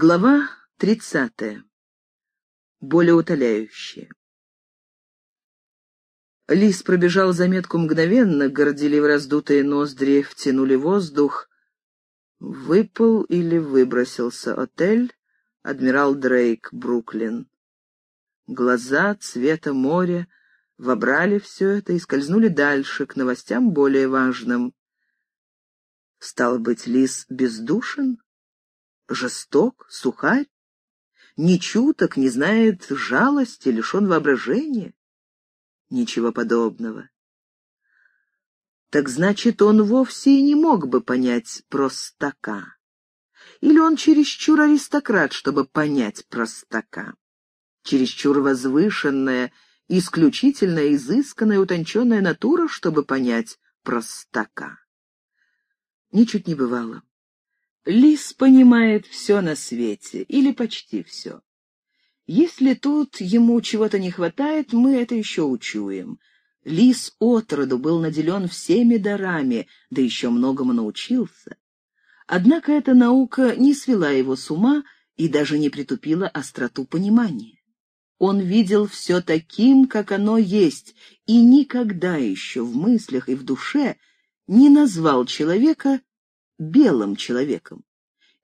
Глава тридцатая. Болеутоляющие. Лис пробежал заметку мгновенно, горделиво раздутые ноздри втянули воздух. Выпал или выбросился отель «Адмирал Дрейк», Бруклин. Глаза цвета моря вобрали все это и скользнули дальше, к новостям более важным. Стал быть, лис бездушен? Жесток, сухарь, не чуток, не знает жалости, лишен воображения. Ничего подобного. Так значит, он вовсе и не мог бы понять простака. Или он чересчур аристократ, чтобы понять простака. Чересчур возвышенная, исключительная, изысканная, утонченная натура, чтобы понять простака. Ничуть не бывало. Лис понимает все на свете, или почти все. Если тут ему чего-то не хватает, мы это еще учуем. Лис отроду был наделен всеми дарами, да еще многому научился. Однако эта наука не свела его с ума и даже не притупила остроту понимания. Он видел все таким, как оно есть, и никогда еще в мыслях и в душе не назвал человека белым человеком.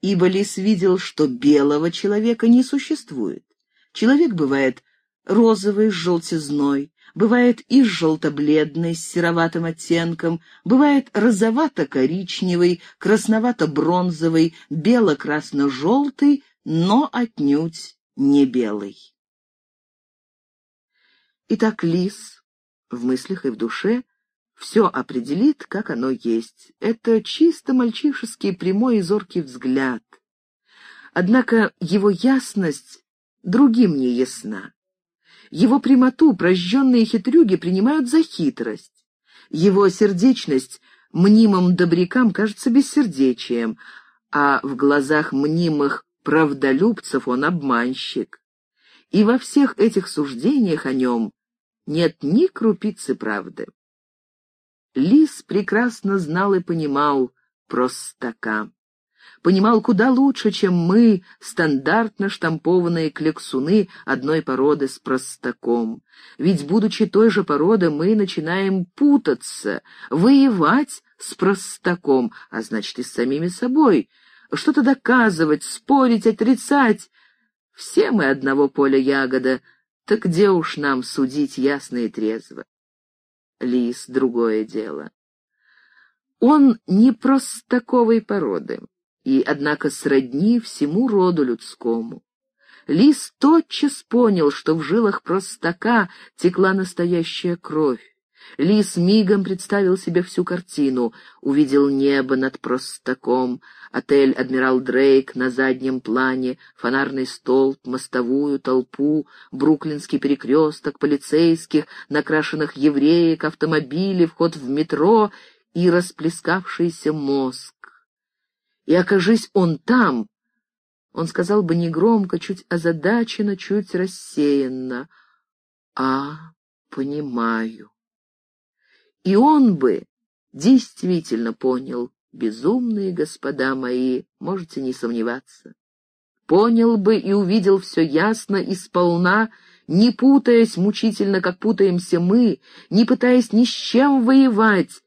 Ибо лис видел, что белого человека не существует. Человек бывает розовый с желтизной, бывает и желто-бледный с сероватым оттенком, бывает розовато-коричневый, красновато-бронзовый, бело-красно-желтый, но отнюдь не белый. Итак, лис в мыслях и в душе все определит, как оно есть. Это чисто мальчишеский прямой и зоркий взгляд. Однако его ясность другим не ясна. Его прямоту прожженные хитрюги принимают за хитрость. Его сердечность мнимым добрякам кажется бессердечием, а в глазах мнимых правдолюбцев он обманщик. И во всех этих суждениях о нем нет ни крупицы правды. Лис прекрасно знал и понимал простака. Понимал куда лучше, чем мы, стандартно штампованные клексуны одной породы с простаком. Ведь, будучи той же породы, мы начинаем путаться, воевать с простаком, а значит и с самими собой, что-то доказывать, спорить, отрицать. Все мы одного поля ягода, так где уж нам судить ясно и трезво? Лис — другое дело. Он не простаковой породы, и, однако, сродни всему роду людскому. Лис тотчас понял, что в жилах простака текла настоящая кровь. Лис мигом представил себе всю картину, увидел небо над простаком, отель «Адмирал Дрейк» на заднем плане, фонарный столб, мостовую, толпу, бруклинский перекресток, полицейских, накрашенных евреек, автомобили, вход в метро и расплескавшийся мозг. И окажись он там, он сказал бы негромко, чуть озадаченно, чуть рассеянно. «А, понимаю». И он бы действительно понял, безумные господа мои, можете не сомневаться. Понял бы и увидел все ясно и сполна, не путаясь мучительно, как путаемся мы, не пытаясь ни с чем воевать,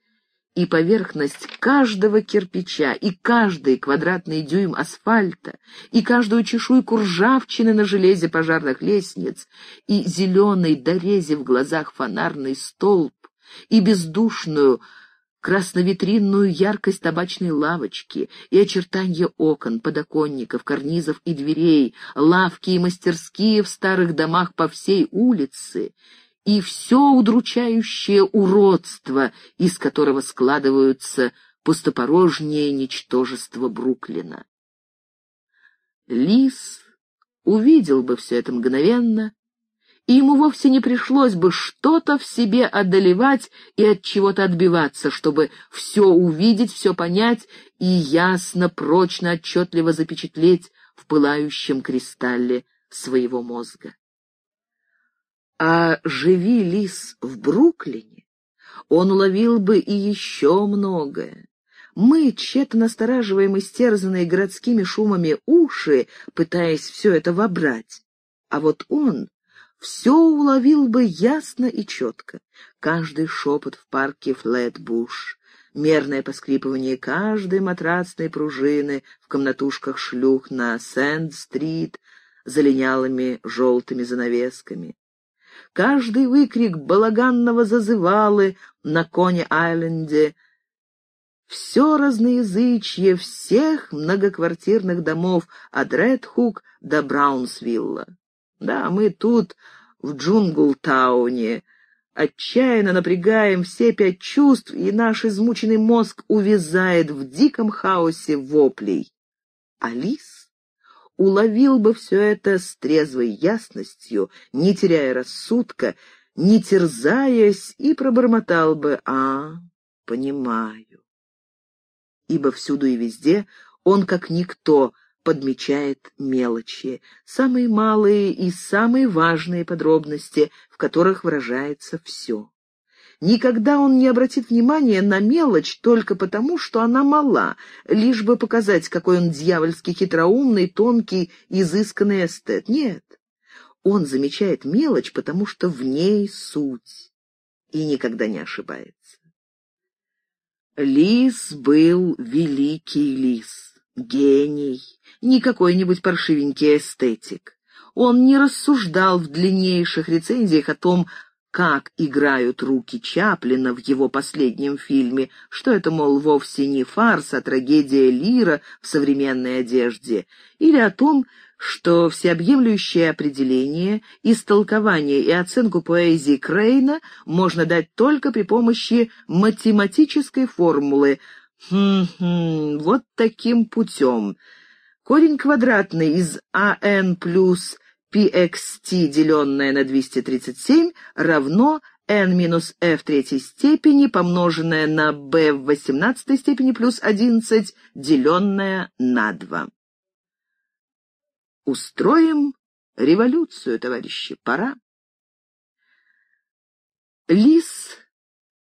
и поверхность каждого кирпича, и каждый квадратный дюйм асфальта, и каждую чешуйку ржавчины на железе пожарных лестниц, и зеленый дорези в глазах фонарный столб, и бездушную красновитринную яркость табачной лавочки, и очертания окон, подоконников, карнизов и дверей, лавки и мастерские в старых домах по всей улице, и все удручающее уродство, из которого складываются пустопорожнее ничтожество Бруклина. Лис увидел бы все это мгновенно, и ему вовсе не пришлось бы что-то в себе одолевать и от чего-то отбиваться, чтобы все увидеть, все понять и ясно, прочно, отчетливо запечатлеть в пылающем кристалле своего мозга. А живи лис в Бруклине, он уловил бы и еще многое. Мы тщетно настораживаем истерзанные городскими шумами уши, пытаясь все это вобрать. А вот он все уловил бы ясно и четко. Каждый шепот в парке Флетбуш, мерное поскрипывание каждой матрацной пружины в комнатушках шлюх на Сэнд-стрит за линялыми желтыми занавесками. Каждый выкрик балаганного зазывалы на Коне-Айленде — все разноязычье всех многоквартирных домов от Редхук до Браунсвилла. Да, мы тут, в Джунглтауне, отчаянно напрягаем все пять чувств, и наш измученный мозг увязает в диком хаосе воплей. Алис уловил бы все это с трезвой ясностью, не теряя рассудка, не терзаясь, и пробормотал бы «А, понимаю» ибо всюду и везде он, как никто, подмечает мелочи, самые малые и самые важные подробности, в которых выражается все. Никогда он не обратит внимания на мелочь только потому, что она мала, лишь бы показать, какой он дьявольски хитроумный, тонкий, изысканный эстет. Нет, он замечает мелочь, потому что в ней суть, и никогда не ошибается. Лис был великий лис, гений, не какой-нибудь паршивенький эстетик. Он не рассуждал в длиннейших рецензиях о том, как играют руки Чаплина в его последнем фильме, что это, мол, вовсе не фарс, а трагедия Лира в современной одежде, или о том, что всеобъемлющее определение, истолкование и оценку поэзии Крейна можно дать только при помощи математической формулы. Хм-хм, вот таким путем. Корень квадратный из АН плюс pxt, деленное на 237, равно n минус f третьей степени, помноженное на b в восемнадцатой степени плюс 11, деленное на 2. Устроим революцию, товарищи, пора. Лис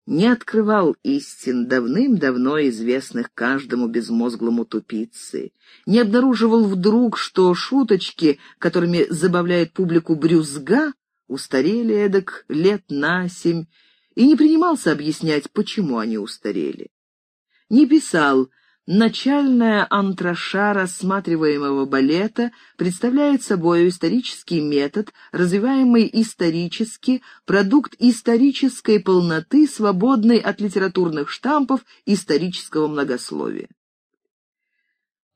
не открывал истин, давным-давно известных каждому безмозглому тупице, не обнаруживал вдруг, что шуточки, которыми забавляет публику брюзга, устарели эдак лет на семь, и не принимался объяснять, почему они устарели. Не писал Начальная антраша рассматриваемого балета представляет собой исторический метод, развиваемый исторически, продукт исторической полноты, свободный от литературных штампов исторического многословия.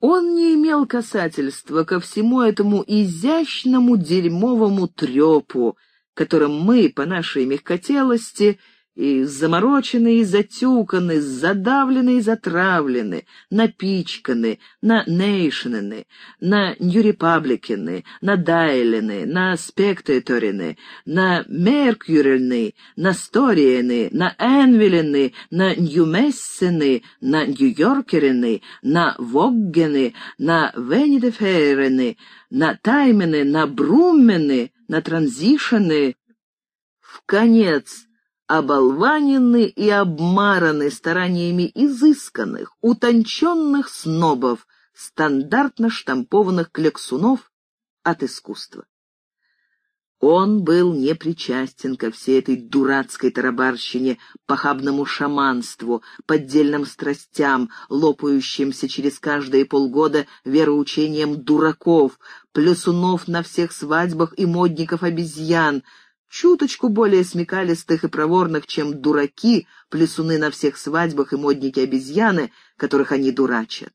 Он не имел касательства ко всему этому изящному дерьмовому трепу, которым мы, по нашей мягкотелости, и заморочены, и затюканы, задавлены и затравлены, напичканы, на нейшнены, на нью-репабликены, на дайлены, на спектаторины, на меркюрельны, на сториены, на энвилены, на ньюмессены, на нью-йоркерены, на воггены, на венидеферены, на таймены, на бруммены, на транзишены. В конец оболванены и обмараны стараниями изысканных, утонченных снобов, стандартно штампованных клексунов от искусства. Он был не причастен ко всей этой дурацкой тарабарщине, похабному шаманству, поддельным страстям, лопающимся через каждые полгода вероучением дураков, плюсунов на всех свадьбах и модников обезьян, чуточку более смекалистых и проворных, чем дураки, плесуны на всех свадьбах и модники-обезьяны, которых они дурачат.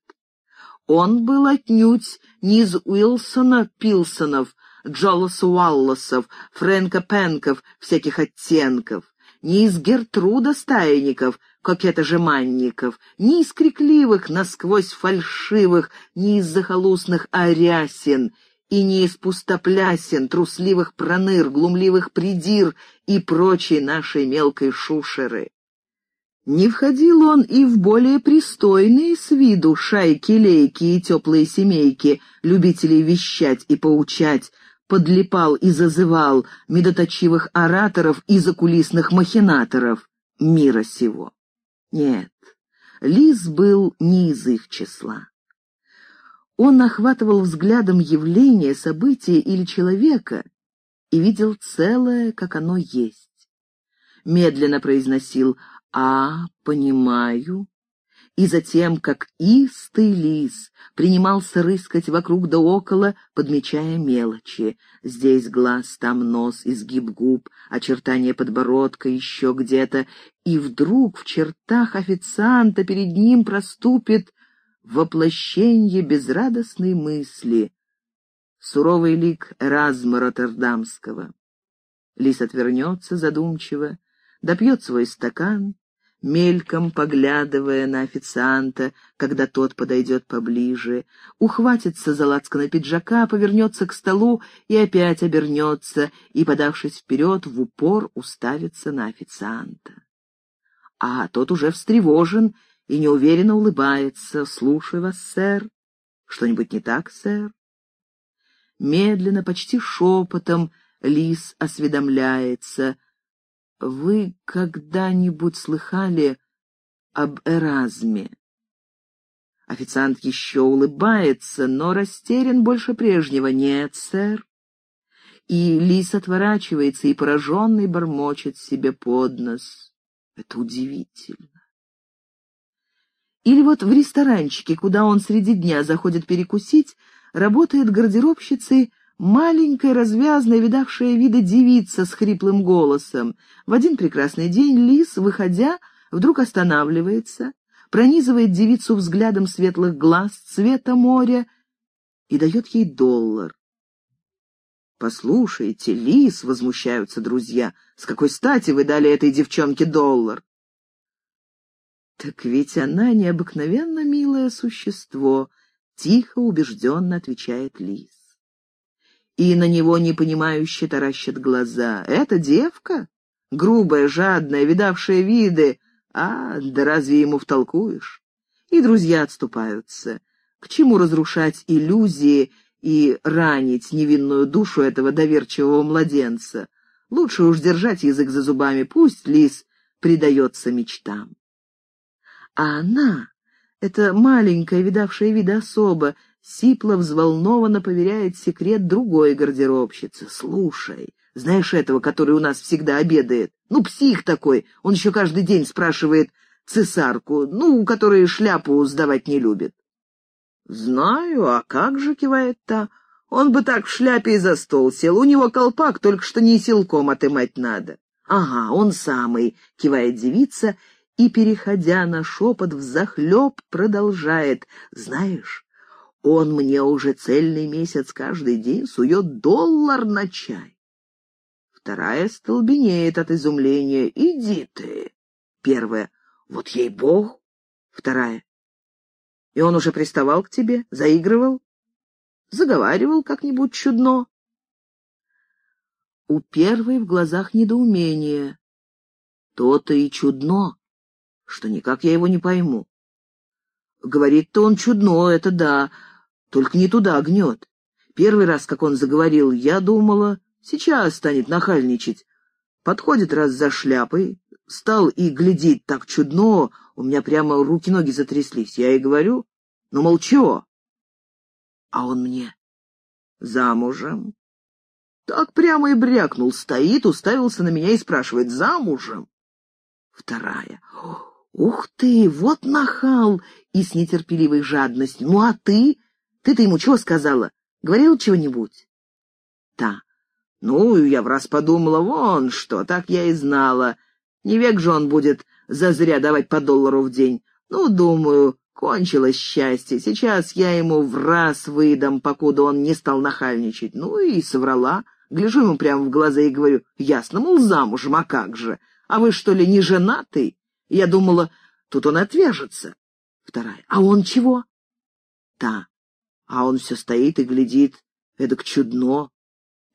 Он был отнюдь не из Уилсона Пилсонов, Джолоса Уалласов, Фрэнка Пенков всяких оттенков, не из Гертруда Стайников, кокета Жеманников, не из крикливых, насквозь фальшивых, не из захолустных Арясин, и не из пустоплясен, трусливых проныр, глумливых придир и прочей нашей мелкой шушеры. Не входил он и в более пристойные с виду шайки-лейки и теплые семейки, любителей вещать и поучать, подлипал и зазывал медоточивых ораторов и закулисных махинаторов мира сего. Нет, Лис был не из их числа. Он охватывал взглядом явление, событие или человека и видел целое, как оно есть. Медленно произносил «А, понимаю», и затем, как истый лис, принимался рыскать вокруг да около, подмечая мелочи. Здесь глаз, там нос, изгиб губ, очертания подбородка еще где-то, и вдруг в чертах официанта перед ним проступит воплощение безрадостной мысли, суровый лик Эразма Роттердамского. Лис отвернется задумчиво, допьет свой стакан, мельком поглядывая на официанта, когда тот подойдет поближе, ухватится за лацкана пиджака, повернется к столу и опять обернется, и, подавшись вперед, в упор уставится на официанта. А тот уже встревожен и неуверенно улыбается. «Слушаю вас, сэр. Что-нибудь не так, сэр?» Медленно, почти шепотом, лис осведомляется — вы когда-нибудь слыхали об Эразме? Официант еще улыбается, но растерян больше прежнего. Нет, сэр. И лис отворачивается и пораженный бормочет себе под нос. Это удивительно. Или вот в ресторанчике, куда он среди дня заходит перекусить, работает гардеробщицей Маленькая, развязная, видавшая вида девица с хриплым голосом. В один прекрасный день лис, выходя, вдруг останавливается, пронизывает девицу взглядом светлых глаз цвета моря и дает ей доллар. «Послушайте, лис!» — возмущаются друзья. «С какой стати вы дали этой девчонке доллар?» «Так ведь она необыкновенно милое существо», — тихо, убежденно отвечает лис и на него непонимающе таращат глаза. «Это девка? Грубая, жадная, видавшая виды. А, да разве ему втолкуешь?» И друзья отступаются. К чему разрушать иллюзии и ранить невинную душу этого доверчивого младенца? Лучше уж держать язык за зубами, пусть лис предается мечтам. А она, эта маленькая, видавшая виды особа, Сипла взволнованно поверяет секрет другой гардеробщицы. «Слушай, знаешь этого, который у нас всегда обедает? Ну, псих такой, он еще каждый день спрашивает цесарку, ну, которая шляпу сдавать не любит». «Знаю, а как же?» — кивает та. «Он бы так в шляпе и за стол сел. У него колпак, только что не силком отымать надо». «Ага, он самый», — кивает девица и, переходя на шепот, взахлеб продолжает. «Знаешь, он мне уже цельный месяц каждый день сует доллар на чай. Вторая столбенеет от изумления. «Иди ты!» Первая. «Вот ей-богу!» Вторая. «И он уже приставал к тебе? Заигрывал? Заговаривал как-нибудь чудно?» У первой в глазах недоумение. То-то и чудно, что никак я его не пойму. Говорит-то он чудно, это да, только не туда гнет. Первый раз, как он заговорил, я думала, сейчас станет нахальничать. Подходит раз за шляпой, стал и глядеть так чудно, у меня прямо руки-ноги затряслись. Я и говорю, ну, мол, чего? А он мне, замужем. Так прямо и брякнул, стоит, уставился на меня и спрашивает, замужем? Вторая. Ух ты, вот нахал! И с нетерпеливой жадностью. Ну, а ты? Ты-то ему чего сказала? Говорил чего-нибудь? Та. Ну, я в раз подумала, вон что, так я и знала. Не век же он будет зазря давать по доллару в день. Ну, думаю, кончилось счастье. Сейчас я ему в раз выдам, покуда он не стал нахальничать. Ну и соврала. Гляжу ему прямо в глаза и говорю, ясно, мол, замужем, а как же? А вы что ли не женатый? Я думала, тут он отвяжется. Вторая, а он чего? Та, а он все стоит и глядит, эдак чудно.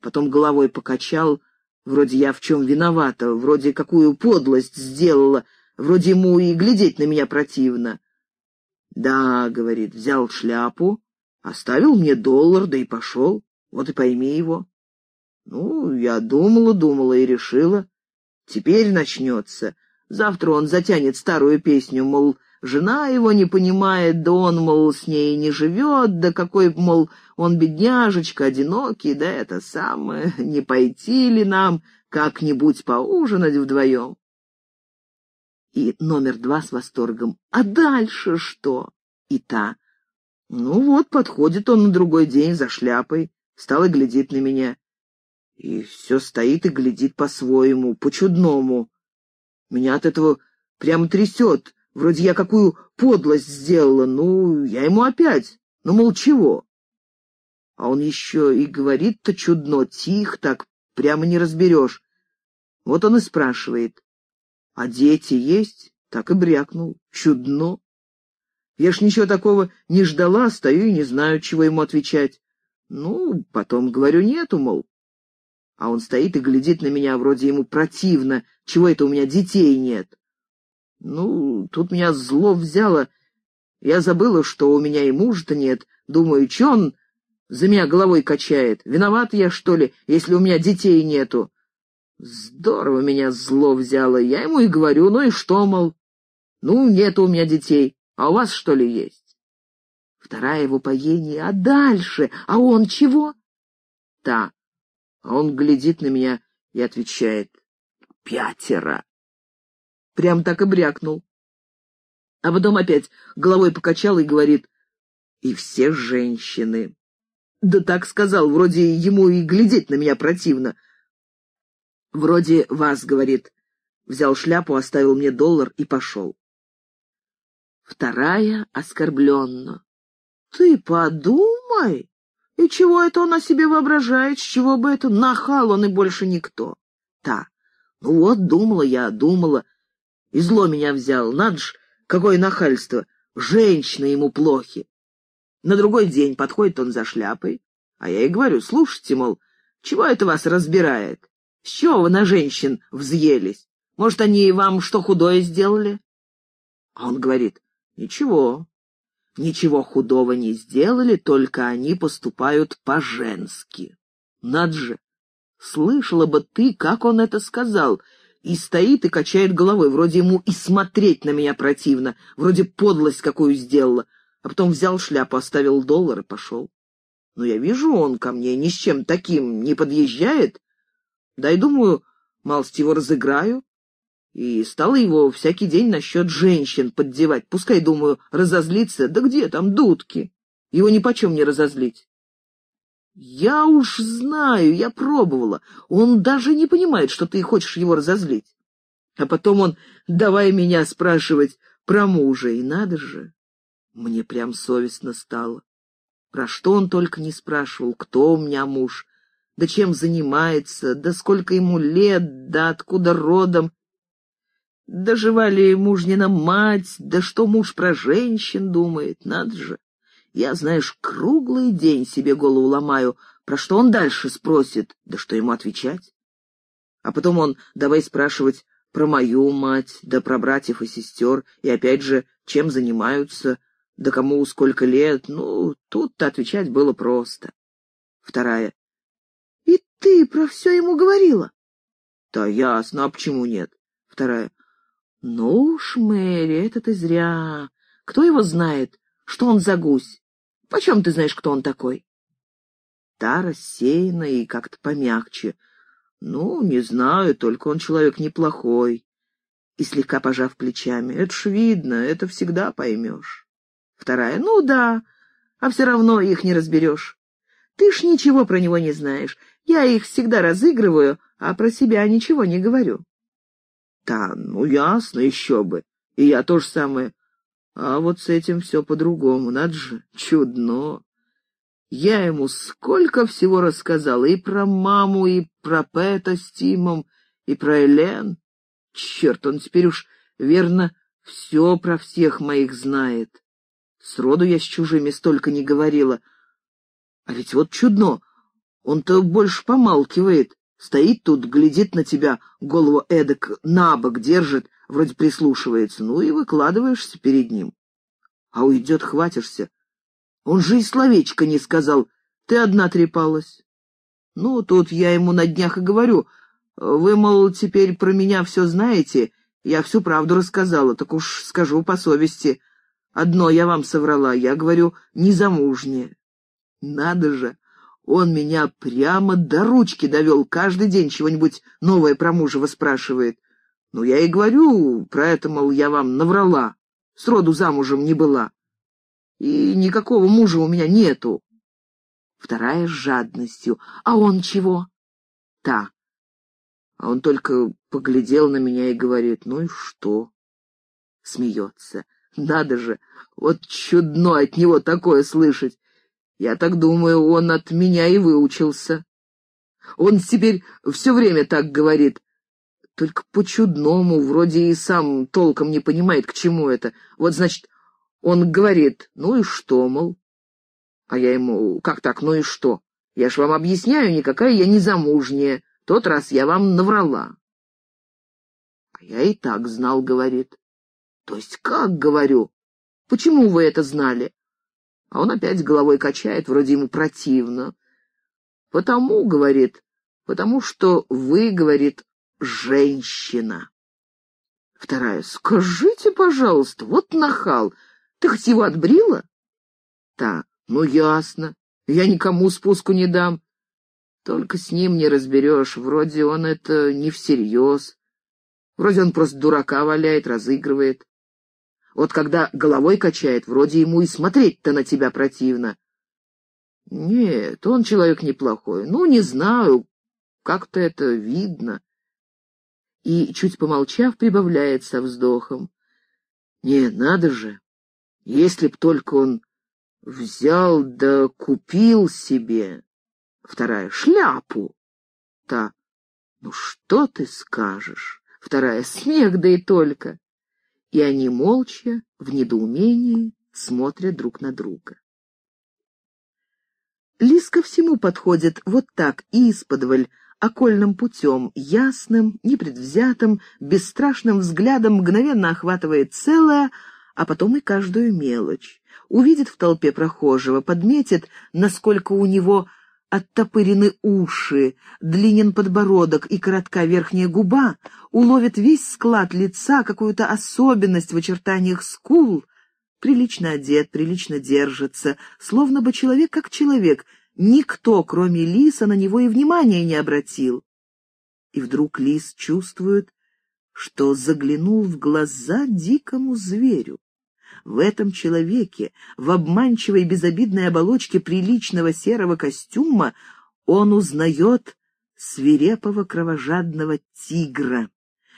Потом головой покачал, вроде я в чем виновата, вроде какую подлость сделала, вроде ему и глядеть на меня противно. «Да», — говорит, — взял шляпу, оставил мне доллар, да и пошел, вот и пойми его. Ну, я думала, думала и решила. Теперь начнется. Завтра он затянет старую песню, мол, Жена его не понимает, да он, мол, с ней не живет, да какой, мол, он бедняжечка, одинокий, да это самое, не пойти ли нам как-нибудь поужинать вдвоем? И номер два с восторгом. А дальше что? И та. Ну вот, подходит он на другой день за шляпой, стал и глядит на меня. И все стоит и глядит по-своему, по-чудному. Меня от этого прямо трясет, Вроде я какую подлость сделала, ну, я ему опять, ну, мол, чего? А он еще и говорит-то чудно, тих так, прямо не разберешь. Вот он и спрашивает, а дети есть? Так и брякнул, чудно. Я ж ничего такого не ждала, стою и не знаю, чего ему отвечать. Ну, потом говорю, нету, мол. А он стоит и глядит на меня, вроде ему противно, чего это у меня детей нет. Ну, тут меня зло взяло. Я забыла, что у меня и мужа-то нет. Думаю, че он за меня головой качает? Виноват я, что ли, если у меня детей нету? Здорово меня зло взяло. Я ему и говорю, ну и что, мол? Ну, нет у меня детей, а у вас, что ли, есть? Вторая его упоение. А дальше? А он чего? Та. А он глядит на меня и отвечает. Пятеро. Прям так и брякнул. А потом опять головой покачал и говорит, и все женщины. Да так сказал, вроде ему и глядеть на меня противно. Вроде вас, говорит. Взял шляпу, оставил мне доллар и пошел. Вторая оскорбленно. Ты подумай, и чего это он о себе воображает, с чего бы это, нахал он и больше никто. Та, ну вот, думала я, думала, и зло меня взял. Надо ж, какое нахальство. Женщины ему плохи. На другой день подходит он за шляпой, а я и говорю, слушайте, мол, чего это вас разбирает? С чего вы на женщин взъелись? Может, они вам что худое сделали? А он говорит, ничего, ничего худого не сделали, только они поступают по-женски. Над же, слышала бы ты, как он это сказал, и стоит и качает головой, вроде ему и смотреть на меня противно, вроде подлость какую сделала, а потом взял шляпу, оставил доллар и пошел. Но я вижу, он ко мне ни с чем таким не подъезжает. Да и думаю, малость его разыграю. И стала его всякий день насчет женщин поддевать. Пускай, думаю, разозлиться. Да где там дудки? Его ни почем не разозлить. «Я уж знаю, я пробовала. Он даже не понимает, что ты хочешь его разозлить. А потом он давай меня спрашивать про мужа, и надо же. Мне прям совестно стало. Про что он только не спрашивал, кто у меня муж, да чем занимается, да сколько ему лет, да откуда родом. Да жива ли мужнина мать, да что муж про женщин думает, надо же. Я, знаешь, круглый день себе голову ломаю, про что он дальше спросит, да что ему отвечать. А потом он давай спрашивать про мою мать, да про братьев и сестер, и опять же, чем занимаются, да кому сколько лет. Ну, тут-то отвечать было просто. Вторая. И ты про все ему говорила? Да ясно, а почему нет? Вторая. Ну уж, Мэри, это ты зря. Кто его знает, что он за гусь? Почем ты знаешь, кто он такой? Та рассеяна и как-то помягче. Ну, не знаю, только он человек неплохой. И слегка пожав плечами. Это ж видно, это всегда поймешь. Вторая. Ну да, а все равно их не разберешь. Ты ж ничего про него не знаешь. Я их всегда разыгрываю, а про себя ничего не говорю. Да, ну ясно, еще бы. И я то же самое. А вот с этим все по-другому, надо же, чудно. Я ему сколько всего рассказала, и про маму, и про Пэта с Тимом, и про Элен. Черт, он теперь уж, верно, все про всех моих знает. Сроду я с чужими столько не говорила. А ведь вот чудно, он-то больше помалкивает, стоит тут, глядит на тебя, голову эдак на бок держит, вроде прислушивается, ну и выкладываешься перед ним. А уйдет, хватишься. Он же и словечко не сказал, ты одна трепалась. Ну, тут я ему на днях и говорю, вы, мол, теперь про меня все знаете, Я всю правду рассказала, так уж скажу по совести. Одно я вам соврала, я говорю, незамужняя. Надо же, он меня прямо до ручки довел, каждый день чего-нибудь новое про мужа спрашивает. Ну, я и говорю про это, мол, я вам наврала, сроду замужем не была. И никакого мужа у меня нету. Вторая с жадностью. А он чего? Та. А он только поглядел на меня и говорит, ну и что? Смеется. Надо же, вот чудно от него такое слышать. Я так думаю, он от меня и выучился. Он теперь все время так говорит. Только по-чудному, вроде и сам толком не понимает, к чему это. Вот, значит, он говорит, ну и что, мол? А я ему, как так, ну и что? Я ж вам объясняю, никакая я не замужняя. Тот раз я вам наврала. А я и так знал, говорит. То есть как, говорю? Почему вы это знали? А он опять головой качает, вроде ему противно. Потому, говорит, потому что вы, говорит, женщина. Вторая, скажите, пожалуйста, вот нахал, ты хоть его отбрила? Та, ну ясно, я никому спуску не дам. Только с ним не разберешь, вроде он это не всерьез. Вроде он просто дурака валяет, разыгрывает. Вот когда головой качает, вроде ему и смотреть-то на тебя противно. Нет, он человек неплохой. Ну, не знаю, как-то это видно. И, чуть помолчав, прибавляет со вздохом. Не, надо же, если б только он взял да купил себе. Вторая — шляпу. Та — ну что ты скажешь? Вторая — смех, да и только. И они молча, в недоумении, смотрят друг на друга. Лис ко всему подходит вот так, исподволь, окольным путем, ясным, непредвзятым, бесстрашным взглядом мгновенно охватывает целое, а потом и каждую мелочь. Увидит в толпе прохожего, подметит, насколько у него оттопырены уши, длинен подбородок и коротка верхняя губа, уловит весь склад лица, какую-то особенность в очертаниях скул, прилично одет, прилично держится, словно бы человек как человек, никто, кроме лиса, на него и внимания не обратил. И вдруг лис чувствует, что заглянул в глаза дикому зверю. В этом человеке, в обманчивой безобидной оболочке приличного серого костюма, он узнает свирепого кровожадного тигра.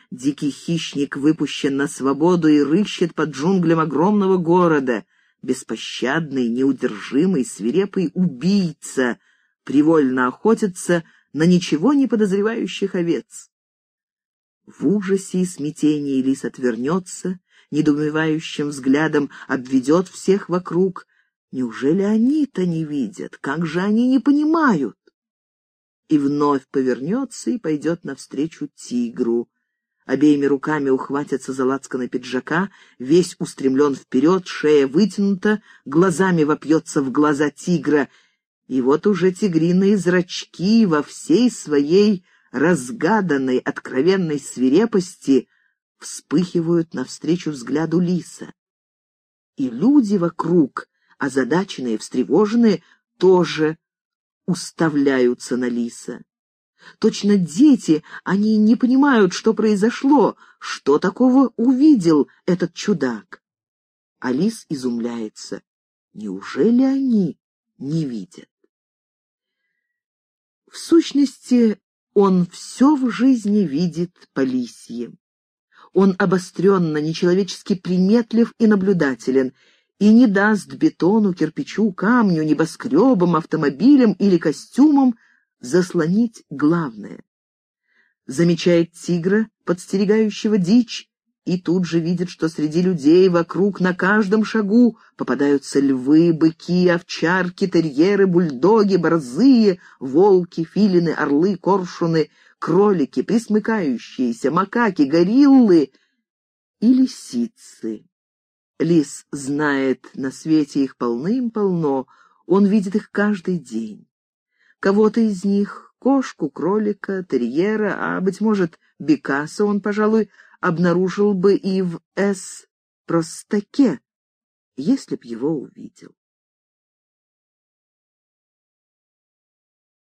Дикий хищник выпущен на свободу и рыщет под джунглям огромного города. Беспощадный, неудержимый, свирепый убийца привольно охотится на ничего не подозревающих овец. В ужасе и смятении лис отвернется недоумевающим взглядом обведет всех вокруг. Неужели они-то не видят? Как же они не понимают? И вновь повернется и пойдет навстречу тигру. Обеими руками ухватится за лацканы пиджака, весь устремлен вперед, шея вытянута, глазами вопьется в глаза тигра. И вот уже тигриные зрачки во всей своей разгаданной, откровенной свирепости вспыхивают навстречу взгляду лиса. И люди вокруг, озадаченные, встревоженные, тоже уставляются на лиса. Точно дети, они не понимают, что произошло, что такого увидел этот чудак. А лис изумляется. Неужели они не видят? В сущности, он все в жизни видит по лисье. Он обостренно, нечеловечески приметлив и наблюдателен, и не даст бетону, кирпичу, камню, небоскребам, автомобилям или костюмам заслонить главное. Замечает тигра, подстерегающего дичь, и тут же видит, что среди людей вокруг на каждом шагу попадаются львы, быки, овчарки, терьеры, бульдоги, борзые, волки, филины, орлы, коршуны, кролики, присмыкающиеся, макаки, гориллы и лисицы. Лис знает, на свете их полным-полно, он видит их каждый день. Кого-то из них, кошку, кролика, терьера, а, быть может, бекаса он, пожалуй, обнаружил бы и в С. Простаке, если б его увидел.